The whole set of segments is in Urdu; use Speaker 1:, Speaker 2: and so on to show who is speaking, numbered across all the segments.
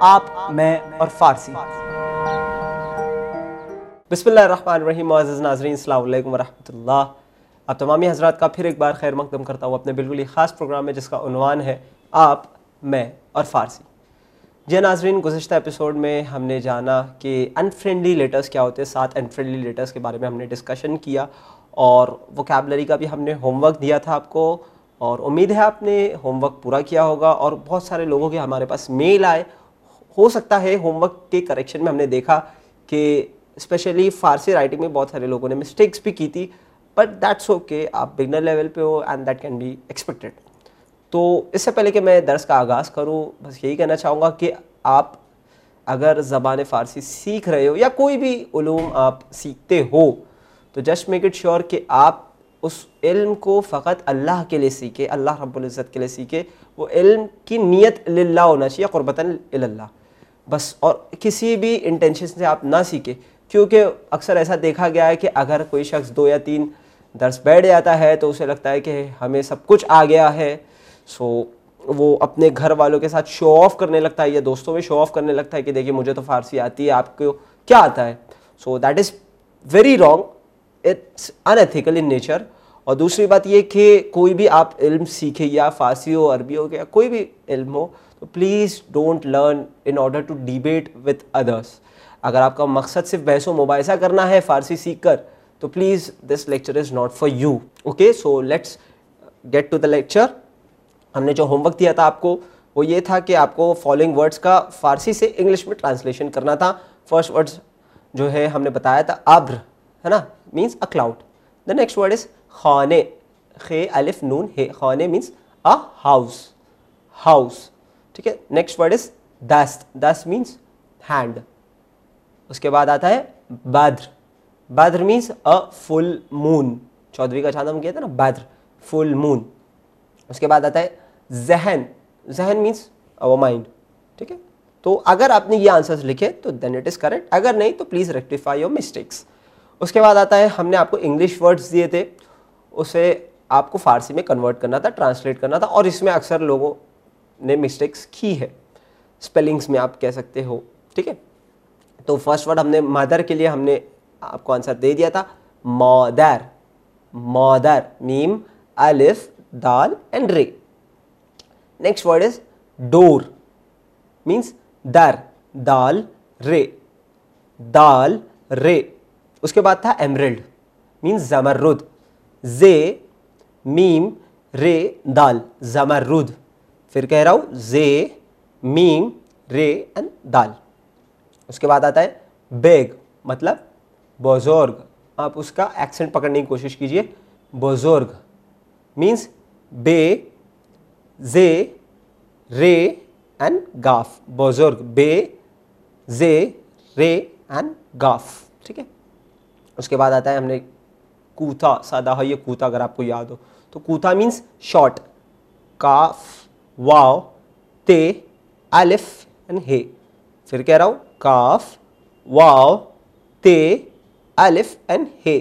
Speaker 1: آپ، میں اور فارسی۔ بسم اللہ الرحمن الرحیم، معزز ناظرین، السلام علیکم ورحمۃ اللہ آپ تمامی حضرات کا پھر ایک بار خیر مقدم کرتا ہوں اپنے بالکل ہی خاص پروگرام میں، جس کا عنوان ہے آپ، میں اور فارسی۔ جی ناظرین، گزشتہ ایپیسوڈ میں ہم نے جانا کہ ان فرینڈلی لیٹرس کیا ہوتے ہیں۔ سات ان فرینڈلی لیٹرس کے بارے میں ہم نے ڈسکشن کیا اور وہ کیبلری کا بھی ہم نے ہوم ورک دیا تھا آپ کو۔ اور امید ہے آپ نے ہوم ورک پورا کیا ہوگا اور بہت سارے لوگوں کے ہمارے پاس میل آئے ہو سکتا ہے ہوم ورک کے کریکشن میں ہم نے دیکھا کہ اسپیشلی فارسی رائٹنگ میں بہت سارے لوگوں نے مسٹیکس بھی کی تھی بٹ دیٹس اوکے آپ بگنر لیول پہ ہو and that can be expected تو اس سے پہلے کہ میں درس کا آغاز کروں، بس یہی کہنا چاہوں گا کہ آپ اگر زبان فارسی سیکھ رہے ہو یا کوئی بھی علوم آپ سیکھتے ہو، تو جسٹ میک اٹ شیور کہ آپ اس علم کو فقط اللہ کے لیے سیکھے اللہ رب العزت کے لیے سیکھے وہ علم کی نیت للہ ہونا چاہیے، قربتاً اللہ بس، اور کسی بھی انٹینشن سے آپ نہ سیکھے کیونکہ اکثر ایسا دیکھا گیا ہے کہ اگر کوئی شخص دو یا تین درس بیٹھ جاتا ہے تو اسے لگتا ہے کہ ہمیں سب کچھ آ گیا ہے۔ سو وہ اپنے گھر والوں کے ساتھ شو آف کرنے لگتا ہے یا دوستوں میں شو آف کرنے لگتا ہے کہ دیکھیے مجھے تو فارسی آتی ہے، آپ کو کیا آتا ہے؟ So that is very wrong it's unethical in nature اور دوسری بات یہ کہ کوئی بھی آپ علم سیکھے، یا فارسی ہو، عربی ہو، یا کوئی بھی علم ہو please don't learn in order to debate with others اگر آپ کا مقصد صرف بحث و مباحثہ کرنا ہے فارسی سیکھ کر، تو please this lecture is not for you okay so let's get to the lecture ہم نے جو ہوم ورک دیا تھا آپ کو، وہ یہ تھا کہ آپ کو فالوئنگ ورڈس کا فارسی سے انگلش میں ٹرانسلیشن کرنا تھا۔ فرسٹ ورڈس جو ہے، ہم نے بتایا تھا ابر ہے نا؟ Means a cloud the next word is خانے، خے، الف، نون، ہے۔ خانے مینس ا ہاؤس ہاؤس ٹھیک ہے؟ نیکسٹ ورڈ از دست دست مینس ہینڈ اس کے بعد آتا ہے بدر. بدر مینس ا فل مون چودھری کا چاند ہم کہتے ہیں نا، بدر. فل مون اس کے بعد آتا ہے ذہن. ذہن مینس او مائنڈ ٹھیک ہے؟ تو اگر آپ نے یہ آنسرس لکھے تو دین اٹ از کریکٹ اگر نہیں تو پلیز ریکٹیفائی یور مسٹیکس اس کے بعد آتا ہے، ہم نے آپ کو انگلش ورڈس دیے تھے، اسے آپ کو فارسی میں کنورٹ کرنا تھا ٹرانسلیٹ کرنا تھا، اور اس میں اکثر لوگوں نے مسٹیکس کی ہے اسپیلنگس میں آپ کہہ سکتے ہو، ٹھیک ہے؟ تو فرسٹ ورڈ ہم نے مادر کے لیے ہم نے آپ کو آنسر دے دیا تھا. مادر مادر میم الف، دال اینڈ رے next word is door means در، دال رے دال رے اس کے بعد تھا ایمرلڈ مینس زمرد. زے میم رے دال، زمرد. پھر کہہ رہا ہوں، زے، میم، رے اینڈ دال۔ اس کے بعد آتا ہے، بیگ مطلب بزرگ۔ آپ اس کا ایکسنٹ پکڑنے کی کوشش کیجیے۔ بزرگ۔ مینس بے، زے، رے اینڈ گاف۔ بزرگ، بے، زے، رے اینڈ گاف۔ ٹھیک ہے؟ اس کے بعد آتا ہے، ہم نے کوتا، سادہ ہے یہ کوتا اگر آپ کو یاد ہو۔ تو کوتا مینس شارٹ کاف۔ واو، تے، الف اینڈ ہے پھر کہہ رہا ہوں، کاف، واو، تے، الف اینڈ ہے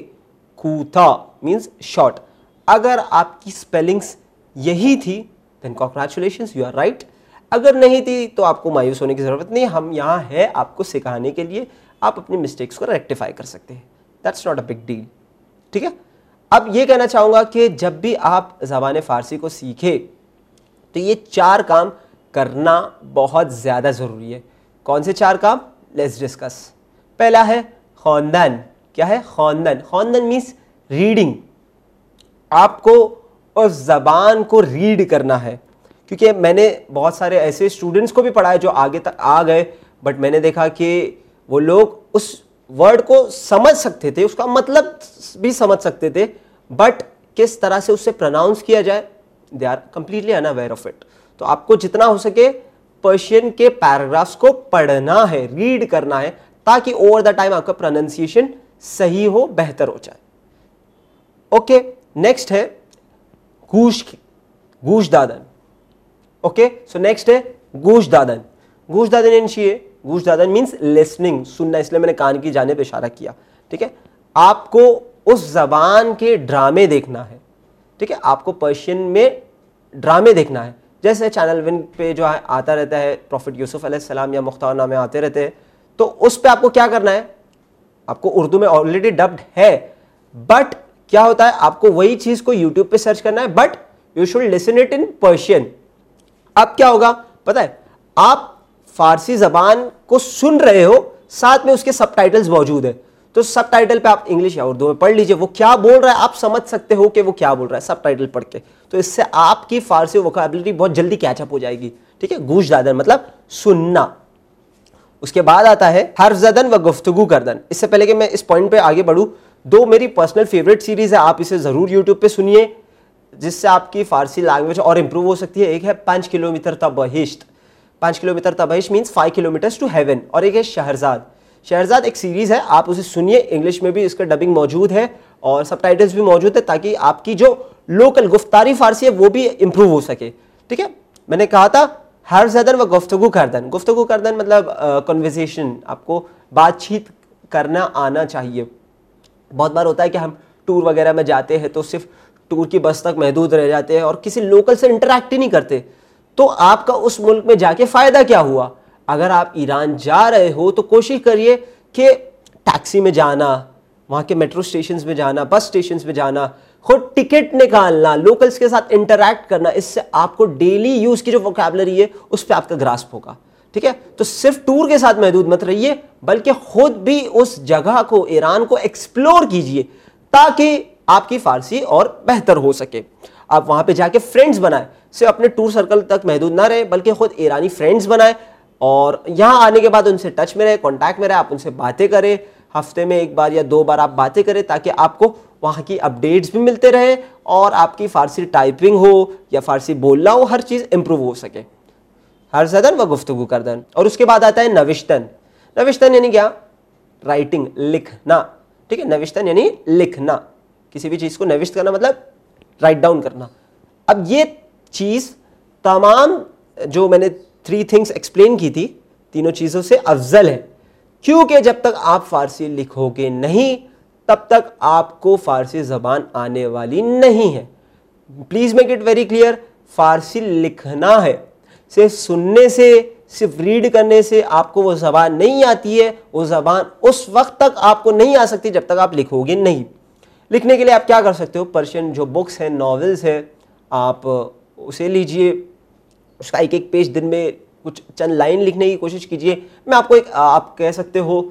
Speaker 1: کوتا مینس شارٹ اگر آپ کی اسپیلنگس یہی تھی then congratulations you are right اگر نہیں تھی، تو آپ کو مایوس ہونے کی ضرورت نہیں، ہم یہاں ہے آپ کو سکھانے کے لیے، آپ اپنی مسٹیکس کو ریکٹیفائی کر سکتے ہیں. That's not a big deal ٹھیک ہے؟ اب یہ کہنا چاہوں گا کہ جب بھی آپ زبان فارسی کو سیکھے تو یہ چار کام کرنا بہت زیادہ ضروری ہے۔ کون سے چار کام؟ لیٹس ڈسکس پہلا ہے خاندان۔ کیا ہے؟ خاندان۔ خاندان مینس ریڈنگ آپ کو اس زبان کو ریڈ کرنا ہے۔ کیونکہ میں نے بہت سارے ایسے اسٹوڈنٹس کو بھی پڑھا ہے جو آگے تک آ گئے بٹ میں نے دیکھا کہ وہ لوگ اس ورڈ کو سمجھ سکتے تھے، اس کا مطلب بھی سمجھ سکتے تھے بٹ کس طرح سے اس سے پرناؤنس کیا جائے؟ They are completely unaware of it تو آپ کو جتنا ہو سکے پرشین کے پیراگرافس کو پڑھنا ہے ریڈ کرنا ہے، تاکہ اوور دا ٹائم آپ کا پروننسیشن صحیح ہو، بہتر ہو جائے۔ اوکے نیکسٹ ہے گوش کی گوش دادن۔ اوکے سو نیکسٹ ہے گوش دادن۔ گوش دادن یعنی انشیے گوش دادن مینس لسننگ سننا، اس لیے میں نے کان کی جانب اشارہ کیا۔ ٹھیک ہے؟ آپ کو اس زبان کے ڈرامے دیکھنا ہے۔ ٹھیک ہے؟ آپ کو پرشین میں ڈرامے دیکھنا ہے۔ جیسے چینل ون پہ جو ہے آتا رہتا ہے پروفٹ یوسف علیہ السلام یا مختار نامے آتے رہتے ہیں۔ تو اس پہ آپ کو کیا کرنا ہے؟ آپ کو اردو میں آلریڈی ڈبڈ ہے۔ بٹ کیا ہوتا ہے؟ آپ کو وہی چیز کو یوٹیوب پہ سرچ کرنا ہے۔ But you should listen it in Persian اب کیا ہوگا؟ پتا ہے، آپ فارسی زبان کو سن رہے ہو، ساتھ میں اس کے سب ٹائٹلز موجود ہے تو سب ٹائٹل پہ آپ انگلش یا اردو میں پڑھ لیجیے۔ وہ کیا بول رہا ہے؟ آپ سمجھ سکتے ہو کہ وہ کیا بول رہا ہے۔ سب ٹائٹل پڑھ کے۔ تو اس سے آپ کی فارسی وکیبلٹی بہت جلدی کیچ اپ ہو جائے گی۔ ٹھیک ہے؟ گوش دادن مطلب سننا۔ اس کے بعد آتا ہے حرف زدن و گفتگو کردن۔ اس سے پہلے کہ میں اس پوائنٹ پہ آگے بڑھوں، دو میری پرسنل فیوریٹ سیریز ہے آپ اسے ضرور یوٹیوب پہ سنیے، جس سے آپ کی فارسی لینگویج اور امپروو ہو سکتی ہے۔ ایک ہے پانچ کلو میٹر تبہشت۔ پانچ kilometre تبہش means five kilometres to heaven اور ایک ہے شہرزاد۔ شہرزاد ایک سیریز ہے، آپ اسے سنیے۔ انگلش میں بھی اس کا ڈبنگ موجود ہے اور سب ٹائٹلس بھی موجود ہے تاکہ آپ کی جو لوکل گفتاری فارسی ہے، وہ بھی امپروو ہو سکے۔ ٹھیک ہے؟ میں نے کہا تھا، ہر زدن و گفتگو کردن گفتگو کردن مطلب کنورزیشن آپ کو بات چیت کرنا آنا چاہیے۔ بہت بار ہوتا ہے کہ ہم ٹور وغیرہ میں جاتے ہیں تو صرف ٹور کی بس تک محدود رہ جاتے ہیں اور کسی لوکل سے انٹریکٹ ہی نہیں کرتے۔ تو آپ کا اس ملک میں جا کے فائدہ کیا ہوا؟ اگر آپ ایران جا رہے ہو تو کوشش کریے کہ ٹیکسی میں جانا، وہاں کے میٹرو اسٹیشنز میں جانا بس اسٹیشنز میں جانا۔ خود ٹکٹ نکالنا لوکلز کے ساتھ انٹریکٹ کرنا، اس سے آپ کو ڈیلی یوز کی جو ووکیبلری ہے، اس پہ آپ کا گراسپ ہوگا۔ ٹھیک ہے؟ تو صرف ٹور کے ساتھ محدود مت رہیے، بلکہ خود بھی اس جگہ کو، ایران کو ایکسپلور کیجیے، تاکہ آپ کی فارسی اور بہتر ہو سکے۔ آپ وہاں پہ جا کے فرینڈز بنائیں، صرف اپنے ٹور سرکل تک محدود نہ رہے، بلکہ خود ایرانی فرینڈز بنائیں اور یہاں آنے کے بعد ان سے ٹچ میں رہے کانٹیکٹ میں رہے، آپ ان سے باتیں کریں۔ ہفتے میں ایک بار یا دو بار آپ باتیں کریں تاکہ آپ کو وہاں کی اپڈیٹس بھی ملتے رہے اور آپ کی فارسی ٹائپنگ ہو یا فارسی بولنا ہو، ہر چیز امپروو ہو سکے۔ ہر زدن و گفتگو کردن۔ اور اس کے بعد آتا ہے نوشتن۔ نوشتن یعنی کیا؟ رائٹنگ لکھنا۔ ٹھیک ہے، نوشتن یعنی لکھنا۔ کسی بھی چیز کو نوشت کرنا مطلب رائٹ ڈاؤن کرنا۔ اب یہ چیز تمام جو میں نے تھری تھنگس ایکسپلین کی تھی، تینوں چیزوں سے افضل ہے۔ کیونکہ جب تک آپ فارسی لکھو گے نہیں، تب تک آپ کو فارسی زبان آنے والی نہیں ہے۔ Please make it very clear Farsi لکھنا ہے۔ صرف سننے سے، صرف ریڈ کرنے سے آپ کو وہ زبان نہیں آتی ہے۔ وہ زبان اس وقت تک آپ کو نہیں آ سکتی جب تک آپ لکھو گے نہیں۔ لکھنے کے لیے آپ کیا کر سکتے ہو؟ پرشین جو بکس ہیں ناولز ہیں، آپ اسے لیجیے۔ اس کا ایک ایک پیج دن میں کچھ چند لائن لکھنے کی کوشش کیجیے۔ میں آپ کو ایک، آپ کہہ سکتے ہو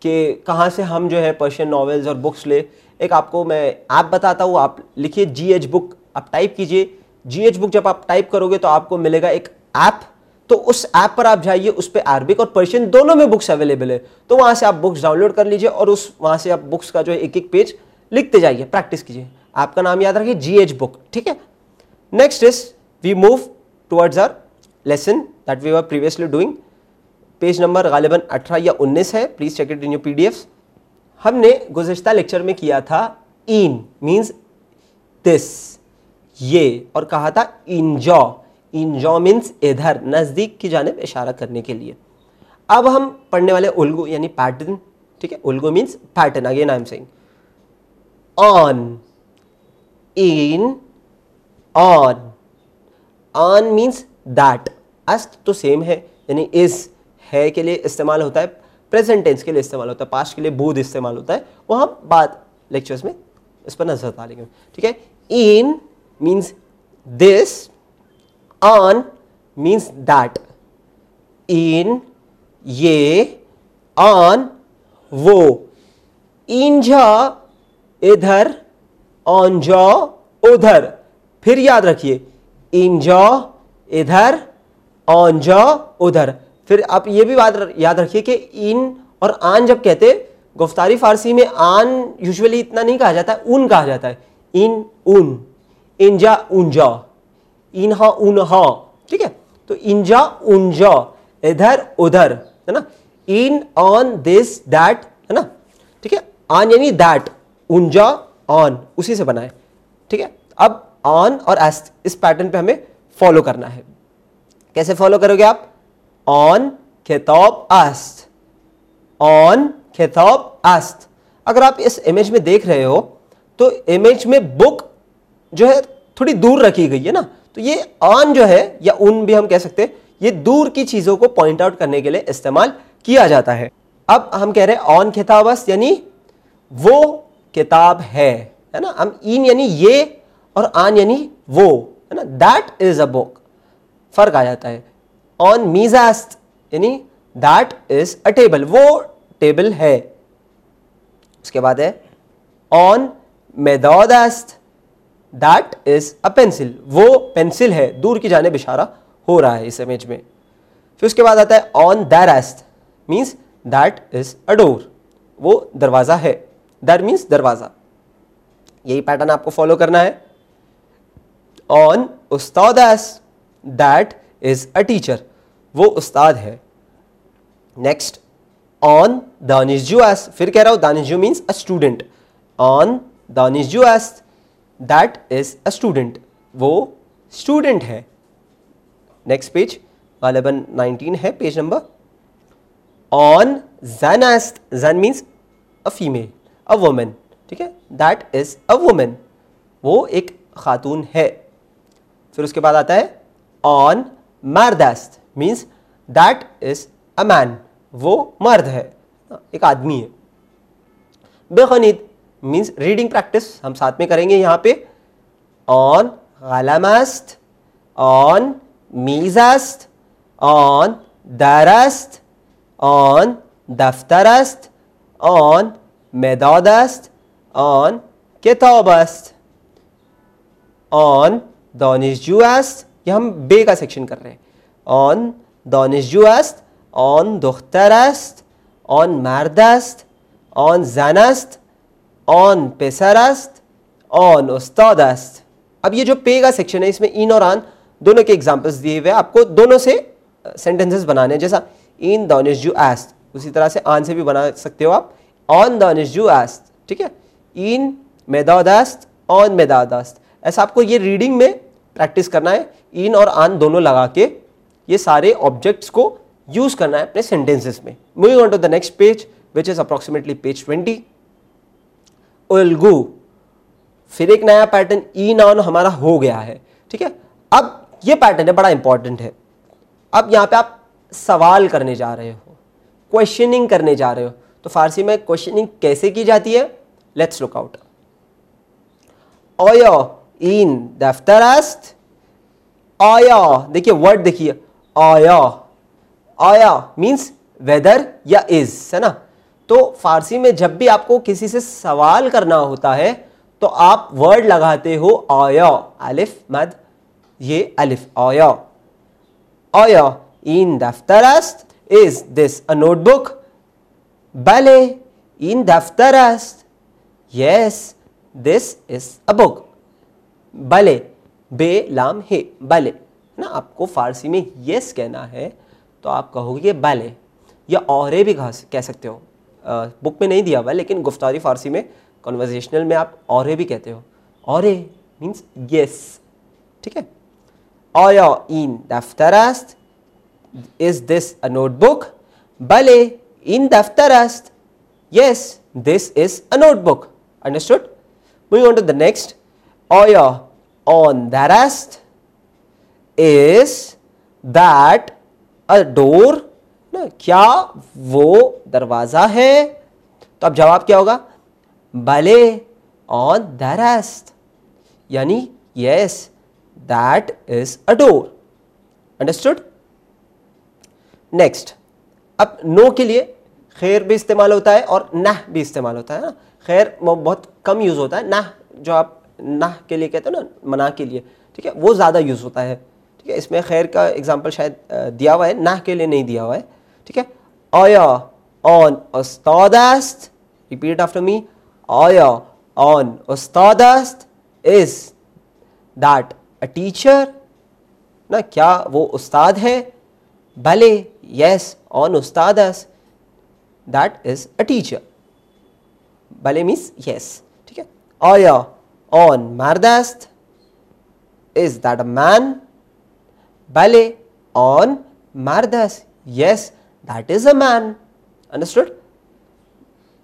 Speaker 1: کہ کہاں سے ہم جو ہے پرشین ناولز اور بکس لے۔ ایک آپ کو میں ایپ بتاتا ہوں، آپ لکھیے جی ایچ بک آپ ٹائپ کیجیے۔ جی ایچ بک جب آپ ٹائپ کرو گے تو آپ کو ملے گا ایک ایپ تو اس ایپ پر آپ جائیے، اس پہ عربک اور پرشین دونوں میں بکس اویلیبل ہے تو وہاں سے آپ بکس ڈاؤن لوڈ کر لیجیے اور اس، وہاں سے آپ بکس کا جو ہے ایک ایک پیج لکھتے جائیے پریکٹس کیجیے آپ کا نام یاد رکھیے جی ایچ بک ٹھیک ہے؟ Next is we move towards our lesson that we are previously doing page number غالباً اٹھارہ یا انیس ہے. Please check it in your P D F ہم نے گزشتہ لیکچر میں کیا تھا. این مینس دس یہ اور کہا تھا انجو انجو مینس ادھر، نزدیک کی جانب اشارہ کرنے کے لیے. اب ہم پڑھنے والے الگو یعنی پیٹرن ٹھیک ہے؟ الگو means pattern again I am saying آن این آن آن مینس دیٹ است تو سیم ہے یعنی اس ہے کے لیے استعمال ہوتا ہے پریزنٹ ٹینس کے لیے استعمال ہوتا ہے پاسٹ کے لیے بود استعمال ہوتا ہے وہ ہم بعد لیکچرز میں اس پر نظر ڈالیں گے۔ ٹھیک ہے؟ این مینس دس آن مینس دیٹ این یہ آن وہ انجا ادھر آن جا، ادھر۔ پھر یاد رکھیے ان جا ادھر آن ادھر۔ پھر آپ یہ بھی بات یاد رکھیے کہ ان اور آن جب کہتے، گفتاری فارسی میں آن یوزولی اتنا نہیں کہا جاتا ہے اون کہا جاتا ہے۔ ان، اون۔ ان جا اون جا ان ہا اون ہا ٹھیک ہے؟ تو ان جا اون جا ادھر ادھر۔ ہے نا؟ ان، آن، دس، دیٹ۔ ہے نا؟ ٹھیک ہے؟ آن یعنی دیٹ، اونجا، آن۔ اسی سے بنا ہے۔ ٹھیک ہے؟ اب آن اور اس پیٹرن پہ ہمیں فالو کرنا ہے۔ کیسے فالو کرو گے آپ؟ آن کھیتوب است آن کھیتوب است اگر آپ اس امیج میں دیکھ رہے ہو، تو امیج میں بک جو ہے تھوڑی دور رکھی گئی ہے نا۔ تو یہ آن جو ہے یا ان بھی ہم کہہ سکتے ہیں، یہ دور کی چیزوں کو پوائنٹ آؤٹ کرنے کے لیے استعمال کیا جاتا ہے۔ اب ہم کہہ رہے ہیں آن کتابس یعنی وہ کتاب ہے نا۔ ہم این یعنی یہ اور آن یعنی وہ۔ ہے نا? دیٹ از اے بک فرق آ جاتا ہے. آن میزاست یعنی دیٹ از اے ٹیبل وہ ٹیبل ہے. اس کے بعد ہے آن میدودست دیٹ از اے پینسل وہ پینسل ہے. دور کی جانب اشارہ ہو رہا ہے اس امیج میں. پھر اس کے بعد آتا ہے آن دیرست مینس دیٹ از اے ڈور وہ دروازہ ہے. در مینس دروازہ. یہی پیٹرن آپ کو فالو کرنا ہے. آن استاد ایس دیٹ از اے ٹیچر وہ استاد ہے۔ نیکسٹ آن دانش جو ایس پھر کہہ رہا ہوں دانش جو مینس اے اسٹوڈنٹ آن دانش جو ایس دیٹ از اے اسٹوڈنٹ وہ اسٹوڈنٹ ہے۔ نیکسٹ پیج غالباً نائنٹین ہے پیج نمبر آن زین ایسٹ زین means a female a woman ٹھیک ہے؟ دیٹ از اے وومین وہ ایک خاتون ہے۔ پھر اس کے بعد آتا ہے آن مردست مینس دیٹ از اے مین وہ مرد ہے، ایک آدمی ہے۔ بے خنید مینس ریڈنگ پریکٹس ہم ساتھ میں کریں گے یہاں پہ۔ آن غلامست آن میزست آن درست آن دفترست آن مدادست آن کتاب است۔ آن دانشجو جی است، یہ ہم بے کا سیکشن کر رہے ہیں۔ آن دانشجو جی است، آن دختر است، آن مرد است، آن زن است، آن پسر است، آن استاد است۔ اب یہ جو پے کا سیکشن ہے، اس میں این اور آن دونوں کے ایگزامپلس دیے ہوئے آپ کو دونوں سے سینٹینسز بنانے جیسا این دانش جی جو ایست اسی طرح سے آن سے بھی بنا سکتے ہو آپ۔ آن دانش جو ایست ٹھیک ہے؟ این میداد است، آن میداد است۔ ایسا آپ کو یہ ریڈنگ میں پریکٹس کرنا ہے، این اور آن دونوں لگا کے یہ سارے آبجیکٹس کو یوز کرنا ہے اپنے سینٹینسز میں۔ Moving on to the next page which is approximately page twenty الگو پھر ایک نیا پیٹرن ای نان ہمارا ہو گیا ہے۔ ٹھیک ہے؟ اب یہ پیٹرن ہے، بڑا امپورٹنٹ ہے۔ اب یہاں پہ آپ سوال کرنے جا رہے ہو کوشچننگ کرنے جا رہے ہو۔ تو فارسی میں کوشچننگ کیسے کی جاتی ہے؟ لیٹس لک آؤٹ اویا این دفتر است. آیا. دیکھیے ورڈ دیکھیے. آیا. آیا مینس ویدر یا از ہے نا؟ تو فارسی میں جب بھی آپ کو کسی سے سوال کرنا ہوتا ہے، تو آپ ورڈ لگاتے ہو آیا. الف مد، یہ الف، آیا. آیا. این دفتر است. Is this a note book بلے، این دفتر است. یس دس از اے بک بلے، بے، لام، ہے، بلے۔ نا، آپ کو فارسی میں یس کہنا ہے، تو آپ کہو گے بلے۔ یا اورے بھی کہہ سکتے ہو۔ بک میں نہیں دیا ہوا، لیکن گفتاری فارسی میں کنورزیشنل میں آپ اورے بھی کہتے ہو۔ اورے مینس یس ٹھیک ہے؟ آیا این دفتر است is this a note book بلے این دفتر است yes this is a notebook understood moving on to the next آیا آن درست از دیٹ اے ڈور کیا وہ دروازہ ہے تو اب جواب کیا ہوگا؟ بلے آن درست یعنی yes that is a door understood next اب نو کے لیے خیر بھی استعمال ہوتا ہے اور نہ بھی استعمال ہوتا ہے، نا. خیر بہت کم یوز ہوتا ہے، نہ جو آپ نہ کے لیے کہتے ہیں نا، منع کے لیے، ٹھیک ہے؟ وہ زیادہ یوز ہوتا ہے، ٹھیک ہے؟ اس میں خیر کا اگزامپل شاید دیا ہوا ہے، نہ کے لیے نہیں دیا ہوا ہے، ٹھیک ہے؟ آیا آن استاد است ریپیٹ آفٹر می آیا آن استاد است از دیٹ اے ٹیچر نا کیا وہ استاد ہے؟ بھلے یس آن استاد دیٹ از اے ٹیچر بھلے مینس یس ٹھیک ہے؟ آیا آن مرد است. از دیٹ اے مین بھلے آن مرد است. Yes that is a man understood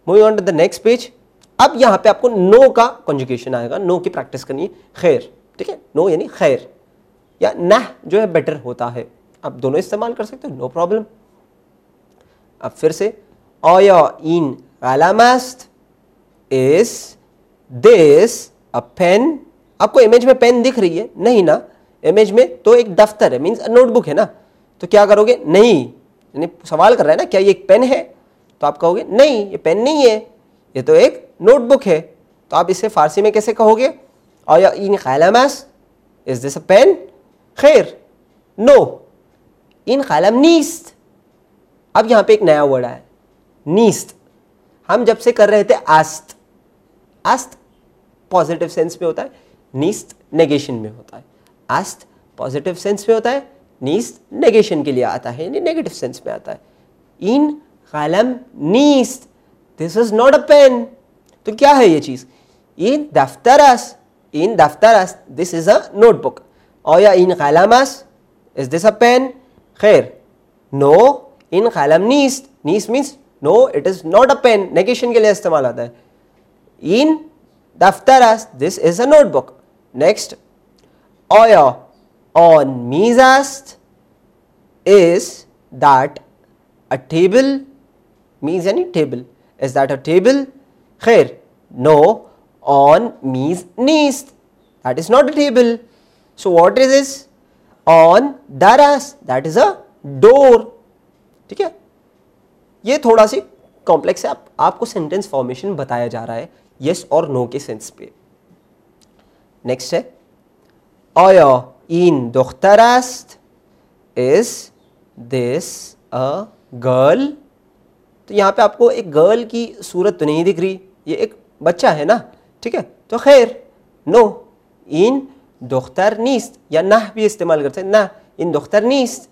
Speaker 1: moving on to the next page اب یہاں پہ آپ کو نو کا کنجوکیشن آئے گا. نو کی پریکٹس کرنی ہے. خیر. ٹھیک ہے؟ نو یعنی خیر. یا نہ جو ہے بیٹر ہوتا ہے. آپ دونوں استعمال کر سکتے ہو. نو پرابلم اب پھر سے. آیا این غلامست از دس اے پین آپ کو امیج میں پین دکھ رہی ہے؟ نہیں نا. امیج میں تو ایک دفتر ہے مینس نوٹ بک ہے نا. تو کیا کرو گے؟ نہیں. یعنی سوال کر رہا ہے نا، کیا یہ ایک پین ہے؟ تو آپ کہو گے، نہیں، یہ پین نہیں ہے. یہ تو ایک نوٹ بک ہے. تو آپ اسے فارسی میں کیسے کہو گے؟ آیا این خیلامس از دس اے پین خیر. نو ان خالم نیست اب یہاں پہ ایک نیا ورڈ ہے نیست. ہم جب سے کر رہے تھے آست. آست پازیٹیو سینس میں ہوتا ہے، نیست نیگیشن میں ہوتا ہے۔ آست پازیٹیو سینس میں ہوتا ہے، نیست نیگیشن کے لیے آتا ہے یعنی نیگیٹو سینس میں آتا ہے۔ ان خالم نیست، دس از ناٹ اے پین۔ تو کیا ہے یہ چیز؟ این دفتر ان دفترس ان دفترس دس از اے نوٹ بک۔ اور یا ان خالمس از دس اے پین؟ خیر۔ نو ان خالم نیست۔ نیست means no it is not a pen negation کے لیے استعمال آتا ہے۔ ان دفتر دس is a note book next آیا آن میزاسٹ از دیٹ اے ٹیبل میز یعنی table is that a table خیر نو آن میز نیست that is not a table so what is is آن درس دیٹ از اے ڈور ٹھیک ہے یہ تھوڑا سی کمپلیکس ہے آپ کو سینٹینس فارمیشن بتایا جا رہا ہے یس اور نو کے سینس پہ نیکسٹ ہے آیا N دخترست is this a girl تو یہاں پہ آپ کو ایک گرل کی صورت تو نہیں دکھ رہی. یہ ایک بچہ ہے نا. ٹھیک ہے؟ تو خیر. نو این دختر نیست یا نہ بھی استعمال کرتے نہ. ان دختر نیست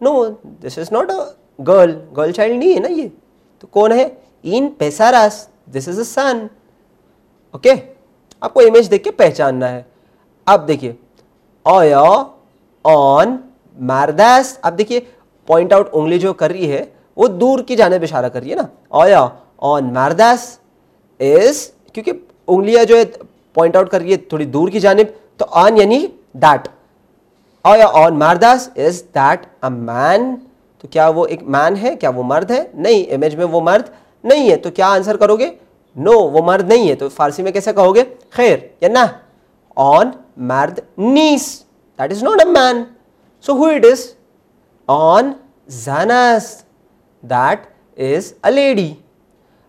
Speaker 1: no this is not a girl girl child نہیں ہے نا یہ. تو کون ہے؟ ان پیساراس this is a son okay? آپ کو امیج دیکھ کے پہچاننا ہے۔ اب دیکھیے۔ آیا آن مارداس اب دیکھیے پوائنٹ آؤٹ انگلی جو کر رہی ہے، وہ دور کی جانب اشارہ کر رہی ہے نا۔ آیا آن مارداس از کیونکہ انگلیاں جو ہے پوائنٹ آؤٹ کر رہی ہے تھوڑی دور کی جانب، تو آن یعنی دیٹ آیا آن مارداس از دیٹ اے مین تو کیا وہ ایک مین ہے؟ کیا وہ مرد ہے؟ نہیں امیج میں وہ مرد نہیں ہے۔ تو کیا آنسر کرو گے؟ نو وہ مرد نہیں ہے، تو فارسی میں کیسے کہو گے؟ خیر، یا نہ آن مرد نیس that is not a man so who it is آن زانس دیٹ از اے لیڈی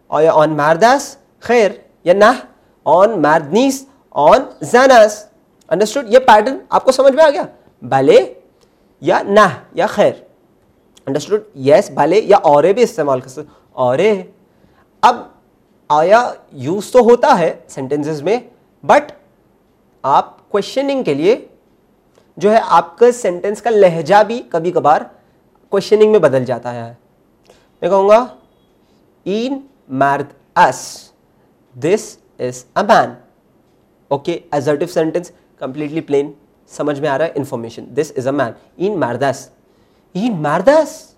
Speaker 1: اور آن مردس خیر، یا نہ آن مردنیس آن زانس انڈرسٹوڈ یہ پیٹرن آپ کو سمجھ میں آ گیا؟ بھلے یا نہ، یا خیر. انڈرسٹوڈ یس بھلے یا اورے بھی استعمال کر سکتے اورے۔ اب آیا یوز تو ہوتا ہے سینٹینسز میں بٹ آپ کوشچننگ کے لیے جو ہے آپ کا سینٹینس کا لہجہ بھی کبھی کبھار کوشچننگ میں بدل جاتا ہے۔ میں کہوں گا، این مرد اس، this is a man okay assertive sentence completely plain سمجھ میں آ رہا ہے information this is a man N مردس این مردس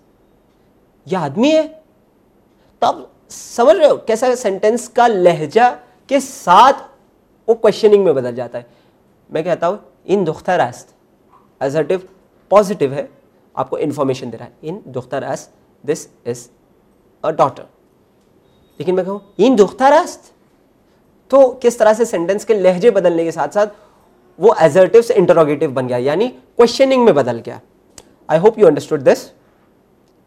Speaker 1: یہ آدمی ہے۔ تب سمجھ رہے ہو کیسا سینٹینس کا لہجہ کے ساتھ وہ کوشچننگ میں بدل جاتا ہے؟ میں کہتا ہوں، ان دختر است ایزرٹیو پازیٹیو ہے، آپ کو انفارمیشن دے رہا ہے۔ ان دختر است دس از اے ڈاٹر لیکن میں کہوں، ان دختر است تو کس طرح سے سینٹینس کے لہجے بدلنے کے ساتھ ساتھ وہ ایزرٹیو سے انٹروگیٹو بن گیا یعنی کوشچننگ میں بدل گیا۔ I hope you understood this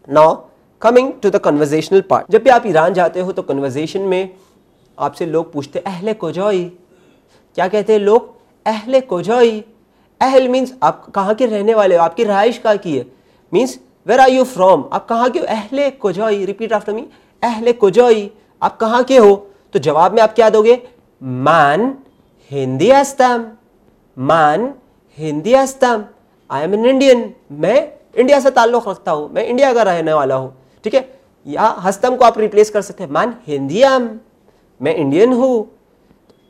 Speaker 1: now coming to the conversational part جب بھی آپ ایران جاتے ہو تو کنورزیشن میں آپ سے لوگ پوچھتے اہل کوجوئی۔ کیا کہتے ہیں لوگ؟ اہل کوجوئی۔ اہل مینس آپ کہاں کے رہنے والے ہو؟ آپ کی رہائش کہاں کی ہے؟ Means where are you from آپ کہاں کے ہو؟ اہل کوجوئی۔ ریپیٹ آفٹر می اہل کوجوئی۔ آپ کہاں کے ہو؟ تو جواب میں آپ کیا دو گے؟ مان ہندی استم۔ مان ہندی استم۔ آئی ایم این انڈین میں انڈیا سے تعلق رکھتا ہوں۔ میں انڈیا کا رہنے والا ہوں۔ ٹھیک ہے؟ یا ہستم کو آپ ریپلیس کر سکتے ہیں۔ مان، ہندیم۔ میں انڈین ہوں۔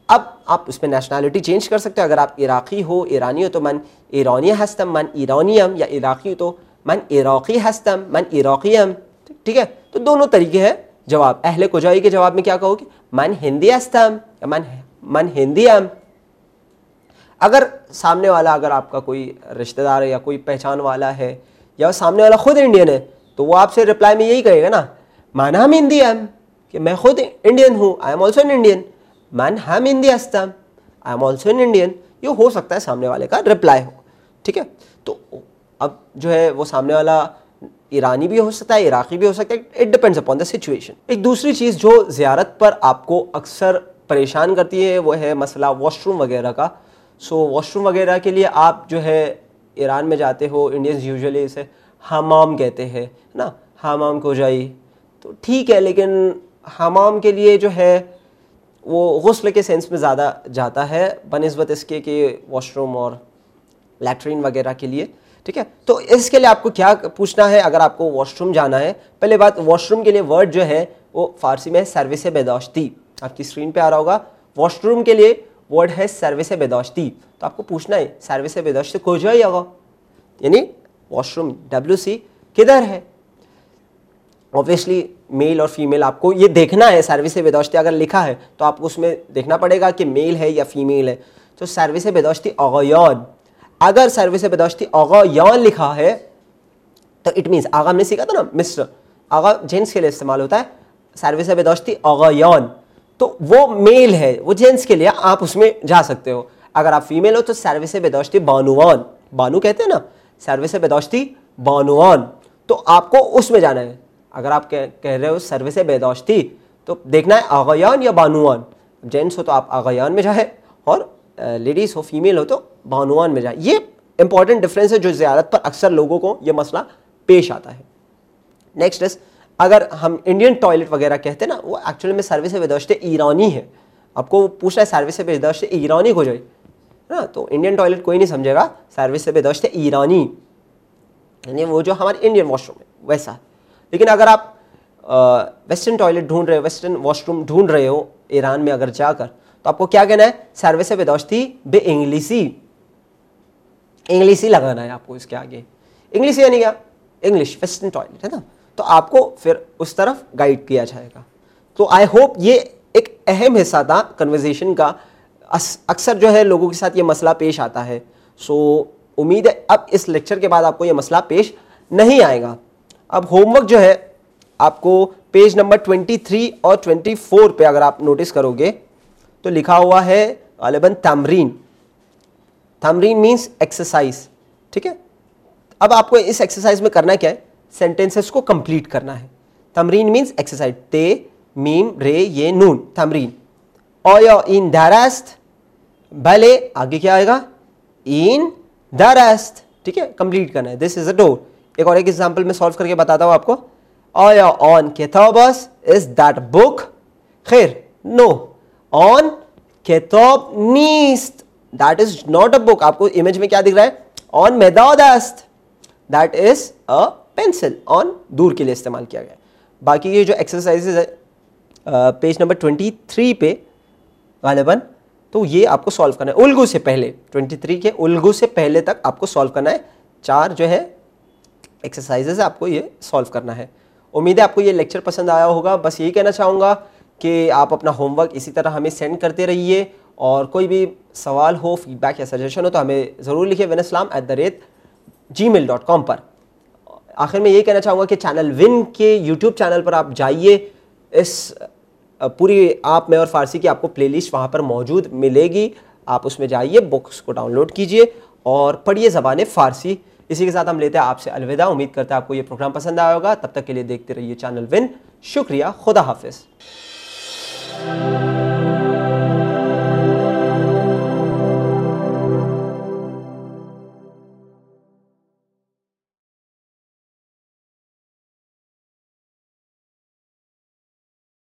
Speaker 1: اب آپ اس میں نیشنلٹی چینج کر سکتے ہیں۔ اگر آپ عراقی ہو، ایرانی ہو تو من ایرانی ہستم من ایرانیم، یا عراقی ہو تو من عراقی ہستم من عراقیم۔ ٹھیک ہے؟ تو دونوں طریقے ہیں۔ جواب، اہل کجائی کے جواب میں کیا کہو گے؟ من ہندی ہستم یا من من ہندیم۔ اگر سامنے والا، اگر آپ کا کوئی رشتہ دار ہے یا کوئی پہچان والا ہے یا سامنے والا خود انڈین ہے تو وہ آپ سے رپلائی میں یہی کہے گا نا مان ہم ہندی ایم کہ میں خود انڈین ہوں I am also an Indian مان ہم Hindi ہستم I am also an Indian یہ ہو سکتا ہے سامنے والے کا رپلائی ہو، ٹھیک ہے؟ تو اب جو ہے وہ سامنے والا ایرانی بھی ہو سکتا ہے، عراقی بھی ہو سکتا ہے it depends upon the situation ایک دوسری چیز جو زیارت پر آپ کو اکثر پریشان کرتی ہے، وہ ہے مسئلہ واش روم وغیرہ کا. سو واش روم وغیرہ کے لیے آپ جو ہے ایران میں جاتے ہو انڈینز یوزلی اسے حمام کہتے ہیں نا؟ حمام کو جائی تو ٹھیک ہے، لیکن حمام کے لیے جو ہے، وہ غسل کے سینس میں زیادہ جاتا ہے، بنسبت اس کے کہ واش روم اور لیٹرین وغیرہ کے لیے، ٹھیک ہے؟ تو اس کے لیے آپ کو کیا پوچھنا ہے؟ اگر آپ کو واش روم جانا ہے، پہلے بات واش روم کے لیے ورڈ جو ہے، وہ فارسی میں سروس بیداشتی۔ آپ کی اسکرین پہ آ رہا ہوگا۔ واش روم کے لیے ورڈ ہے سروس بیداشتی۔ تو آپ کو پوچھنا ہے، سروس بیداشتی کو جائے گا یعنی واش روم ڈبلو سی کدھر ہے؟ اوبیسلی میل اور فیمیل آپ کو یہ دیکھنا ہے سروس بیداشتی اگر لکھا ہے تو آپ کو اس میں دیکھنا پڑے گا کہ میل ہے یا فیمیل ہے۔ تو سروس بیداشتی اغیان اگر سروس بداشتی آغا لکھا ہے، تو اٹ مینس آغا نے سیکھا تھا نا مسٹر آغا جینس کے لیے استعمال ہوتا ہے سروس بداشتی آغا تو وہ میل ہے، وہ جینس کے لیے آپ اس میں جا سکتے ہو۔ اگر آپ فیمیل ہو تو سروس بداشتی بانوان، بانو کہتے ہیں نا۔ سروس بداشتی بانوان، تو آپ کو اس میں جانا ہے۔ اگر آپ کہہ رہے ہو سروس بداشتی تو دیکھنا ہے آغایان یا بانوان۔ جینس ہو تو آپ آغایان میں جائے اور لیڈیز ہو فیمیل ہو تو بانوان میں جائے یہ امپورٹنٹ ڈفرینس ہے جو زیارت پر اکثر لوگوں کو یہ مسئلہ پیش آتا ہے۔ نیکسٹ از اگر ہم انڈین ٹوائلٹ وغیرہ کہتے ہیں نا، وہ ایکچولی میں سروس بدوشت ایرانی ہے۔ آپ کو پوچھنا ہے سروس بدوشت ایرانی ہو جائے نا تو انڈین ٹوائلٹ کوئی نہیں سمجھے گا۔ سروس سے بدوشت ایرانی۔ یعنی وہ جو ہمارے انڈین واش روم ہے، ویسا۔ لیکن اگر آپ ویسٹرن ٹوائلٹ ڈھونڈ رہے ہو ویسٹرن واش روم ڈھونڈ رہے ہو، ایران میں اگر جا کر، تو آپ کو کیا کہنا ہے؟ سروس بدوشتی بے انگلشی انگلش لگانا ہے آپ کو اس کے آگے۔ انگلش یعنی کیا؟ انگلش ویسٹرن ٹوائلٹ ہے نا؟ تو آپ کو پھر اس طرف گائڈ کیا جائے گا۔ تو آئی ہوپ یہ ایک اہم حصہ تھا کنورزیشن کا۔ اکثر جو ہے لوگوں کے ساتھ یہ مسئلہ پیش آتا ہے۔ سو امید ہے اب اس لیکچر کے بعد آپ کو یہ مسئلہ پیش نہیں آئے گا۔ اب ہوم ورک جو ہے، آپ کو پیج نمبر 23 اور 24 پہ اگر آپ نوٹس کرو گے، تو لکھا ہوا ہے غالباً تمرین۔ تھمرین مینس ایکسرسائز ٹھیک ہے؟ اب آپ کو اس ایکسرسائز میں کرنا کیا ہے؟ سینٹینسز کو کمپلیٹ کرنا ہے۔ تمرین مینس ایکسرسائز تے، میم، رے، یہ، نون۔ تمرین۔ ان دارست بھلے آگے کیا آئے گا؟ ان دارست ٹھیک ہے؟ کمپلیٹ کرنا ہے. دس از اے ڈور ایک اور ایک ایگزامپل میں سالو کر کے بتاتا ہوں آپ کو. آیا آن کتابس از دیٹ بک خیر. نو آن کتاب نیست دیٹ از ناٹ اے بک آپ کو امیج میں کیا دکھ رہا ہے؟ آن میدادست دیٹ از اے پینسل آن دور کے لیے استعمال کیا گیا باقی یہ جو ایکسرسائزز ہے پیج نمبر ٹوینٹی تھری پہ غالباً تو یہ آپ کو سالو کرنا ہے۔ الگو سے پہلے ٹوینٹی تھری کے الگو سے پہلے تک آپ کو سالو کرنا ہے۔ چار جو ہے ایکسرسائزز آپ کو یہ سالو کرنا ہے۔ امید ہے آپ کو یہ لیکچر پسند آیا ہوگا۔ بس یہی کہنا چاہوں گا کہ آپ اپنا ہوم ورک اسی طرح ہمیں سینڈ کرتے رہیے۔ اور کوئی بھی سوال ہو فیڈ بیک یا سجیشن ہو، تو ہمیں ضرور لکھے one Islam at the rate Gmail dot com پر۔ آخر میں یہ کہنا چاہوں گا کہ چینل ون کے یوٹیوب چینل پر آپ جائیے۔ اس پوری آپ میں اور فارسی کی آپ کو پلے لسٹ وہاں پر موجود ملے گی۔ آپ اس میں جائیے بکس کو ڈاؤن لوڈ کیجیے اور پڑھیے زبان فارسی۔ اسی کے ساتھ ہم لیتے ہیں آپ سے الوداع۔ امید کرتے ہیں آپ کو یہ پروگرام پسند آیا ہوگا۔ تب تک کے لیے دیکھتے رہیے چینل ون شکریہ۔ خدا حافظ۔